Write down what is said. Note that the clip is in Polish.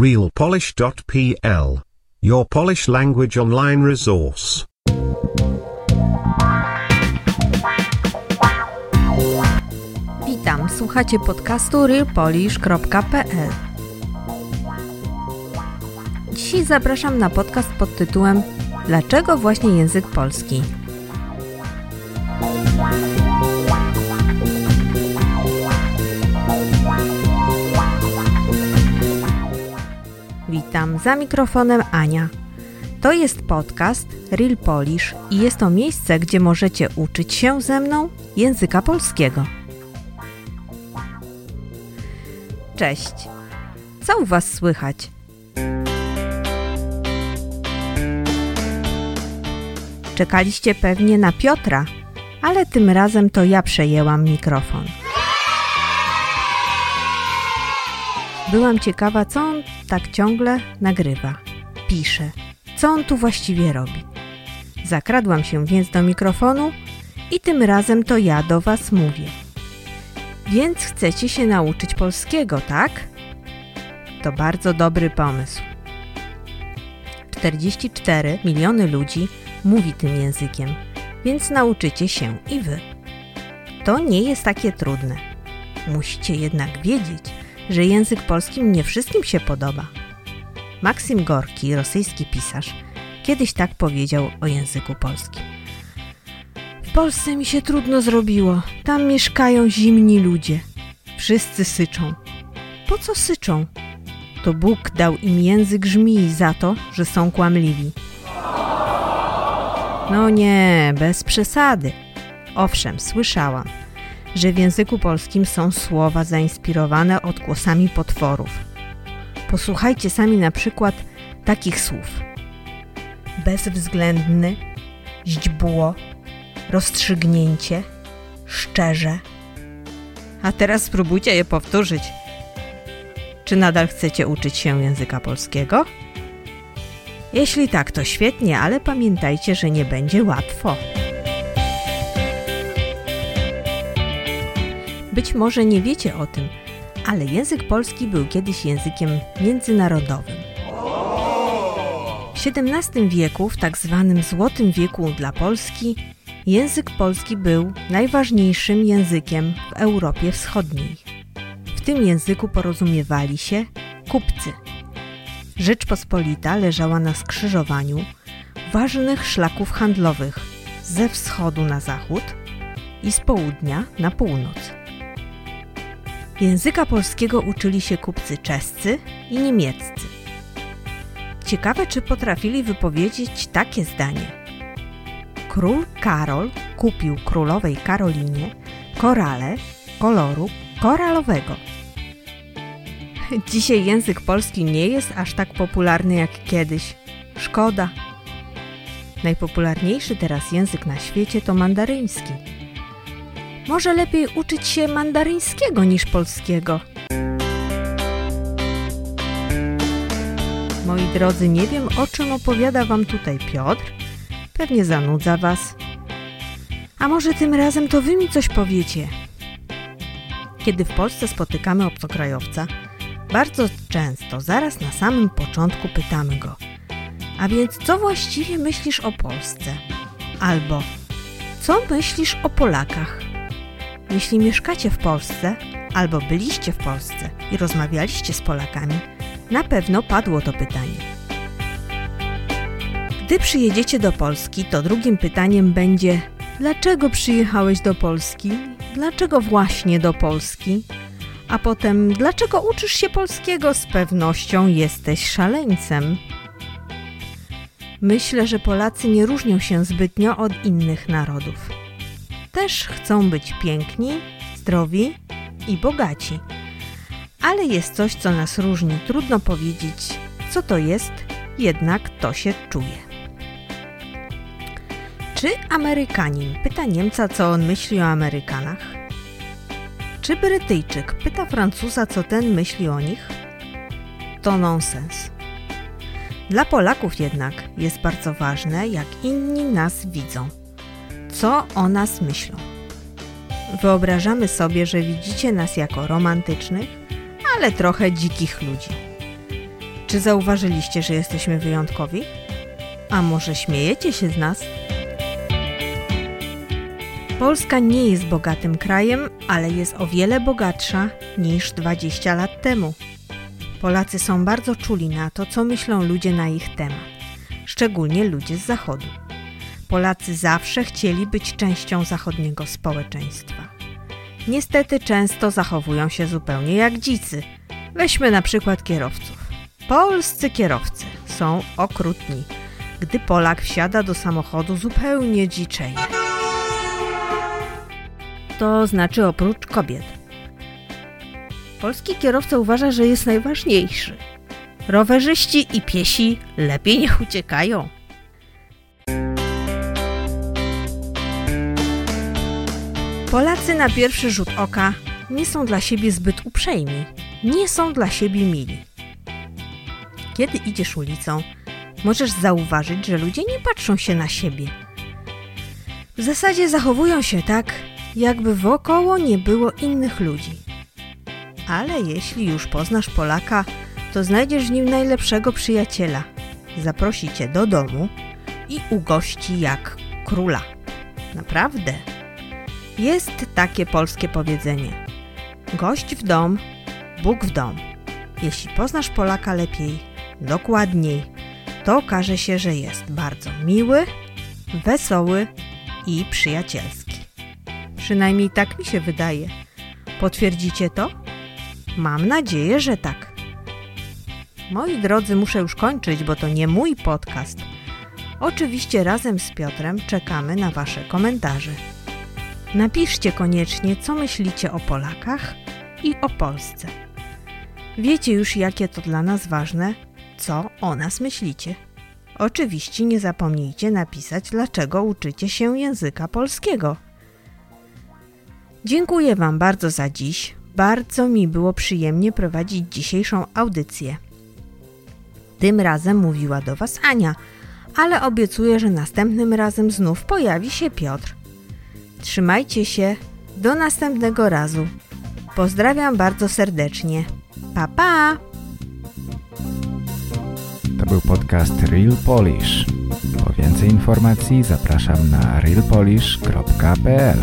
realpolish.pl. Your Polish language online resource. Witam, słuchacie podcastu realpolish.pl. Dzisiaj zapraszam na podcast pod tytułem Dlaczego właśnie język polski? Witam, za mikrofonem Ania. To jest podcast Real Polish i jest to miejsce, gdzie możecie uczyć się ze mną języka polskiego. Cześć. Co u Was słychać? Czekaliście pewnie na Piotra, ale tym razem to ja przejęłam mikrofon. Byłam ciekawa, co on tak ciągle nagrywa, pisze, co on tu właściwie robi. Zakradłam się więc do mikrofonu i tym razem to ja do Was mówię. Więc chcecie się nauczyć polskiego, tak? To bardzo dobry pomysł. 44 miliony ludzi mówi tym językiem, więc nauczycie się i Wy. To nie jest takie trudne. Musicie jednak wiedzieć, że język polski nie wszystkim się podoba. Maksim Gorki, rosyjski pisarz, kiedyś tak powiedział o języku polskim. W Polsce mi się trudno zrobiło. Tam mieszkają zimni ludzie. Wszyscy syczą. Po co syczą? To Bóg dał im język żmii za to, że są kłamliwi. No nie, bez przesady. Owszem, słyszałam, że w języku polskim są słowa zainspirowane odgłosami potworów. Posłuchajcie sami na przykład takich słów. Bezwzględny, źdźbło, rozstrzygnięcie, szczerze. A teraz spróbujcie je powtórzyć. Czy nadal chcecie uczyć się języka polskiego? Jeśli tak, to świetnie, ale pamiętajcie, że nie będzie łatwo. Być może nie wiecie o tym, ale język polski był kiedyś językiem międzynarodowym. W XVII wieku, w tak zwanym Złotym Wieku dla Polski, język polski był najważniejszym językiem w Europie Wschodniej. W tym języku porozumiewali się kupcy. Rzeczpospolita leżała na skrzyżowaniu ważnych szlaków handlowych ze wschodu na zachód i z południa na północ. Języka polskiego uczyli się kupcy czescy i niemieccy. Ciekawe, czy potrafili wypowiedzieć takie zdanie. Król Karol kupił królowej Karolinie korale koloru koralowego. Dzisiaj język polski nie jest aż tak popularny jak kiedyś. Szkoda. Najpopularniejszy teraz język na świecie to mandaryński. Może lepiej uczyć się mandaryńskiego niż polskiego. Moi drodzy, nie wiem o czym opowiada Wam tutaj Piotr. Pewnie zanudza Was. A może tym razem to Wy mi coś powiecie? Kiedy w Polsce spotykamy obcokrajowca, bardzo często, zaraz na samym początku pytamy go A więc co właściwie myślisz o Polsce? Albo co myślisz o Polakach? Jeśli mieszkacie w Polsce albo byliście w Polsce i rozmawialiście z Polakami, na pewno padło to pytanie. Gdy przyjedziecie do Polski, to drugim pytaniem będzie Dlaczego przyjechałeś do Polski? Dlaczego właśnie do Polski? A potem, dlaczego uczysz się polskiego? Z pewnością jesteś szaleńcem. Myślę, że Polacy nie różnią się zbytnio od innych narodów. Też chcą być piękni, zdrowi i bogaci. Ale jest coś, co nas różni. Trudno powiedzieć, co to jest, jednak to się czuje. Czy Amerykanin pyta Niemca, co on myśli o Amerykanach? Czy Brytyjczyk pyta Francuza, co ten myśli o nich? To nonsens. Dla Polaków jednak jest bardzo ważne, jak inni nas widzą. Co o nas myślą? Wyobrażamy sobie, że widzicie nas jako romantycznych, ale trochę dzikich ludzi. Czy zauważyliście, że jesteśmy wyjątkowi? A może śmiejecie się z nas? Polska nie jest bogatym krajem, ale jest o wiele bogatsza niż 20 lat temu. Polacy są bardzo czuli na to, co myślą ludzie na ich temat, szczególnie ludzie z Zachodu. Polacy zawsze chcieli być częścią zachodniego społeczeństwa. Niestety często zachowują się zupełnie jak dzicy. Weźmy na przykład kierowców. Polscy kierowcy są okrutni. Gdy Polak wsiada do samochodu, zupełnie dziczeje. To znaczy oprócz kobiet. Polski kierowca uważa, że jest najważniejszy. Rowerzyści i piesi lepiej niech uciekają. Polacy na pierwszy rzut oka nie są dla siebie zbyt uprzejmi, nie są dla siebie mili. Kiedy idziesz ulicą, możesz zauważyć, że ludzie nie patrzą się na siebie. W zasadzie zachowują się tak, jakby wokoło nie było innych ludzi. Ale jeśli już poznasz Polaka, to znajdziesz w nim najlepszego przyjaciela. Zaprosi cię do domu i ugości jak króla. Naprawdę. Jest takie polskie powiedzenie: Gość w dom, Bóg w dom. Jeśli poznasz Polaka lepiej, dokładniej, to okaże się, że jest bardzo miły, wesoły i przyjacielski. Przynajmniej tak mi się wydaje. Potwierdzicie to? Mam nadzieję, że tak. Moi drodzy, muszę już kończyć, bo to nie mój podcast. Oczywiście razem z Piotrem czekamy na Wasze komentarze. Napiszcie koniecznie, co myślicie o Polakach i o Polsce. Wiecie już, jakie to dla nas ważne, co o nas myślicie. Oczywiście nie zapomnijcie napisać, dlaczego uczycie się języka polskiego. Dziękuję Wam bardzo za dziś. Bardzo mi było przyjemnie prowadzić dzisiejszą audycję. Tym razem mówiła do Was Ania, ale obiecuję, że następnym razem znów pojawi się Piotr. Trzymajcie się. Do następnego razu. Pozdrawiam bardzo serdecznie. Pa pa! To był podcast Real Polish. Po więcej informacji zapraszam na realpolish.pl